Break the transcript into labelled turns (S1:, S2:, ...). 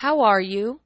S1: How are you?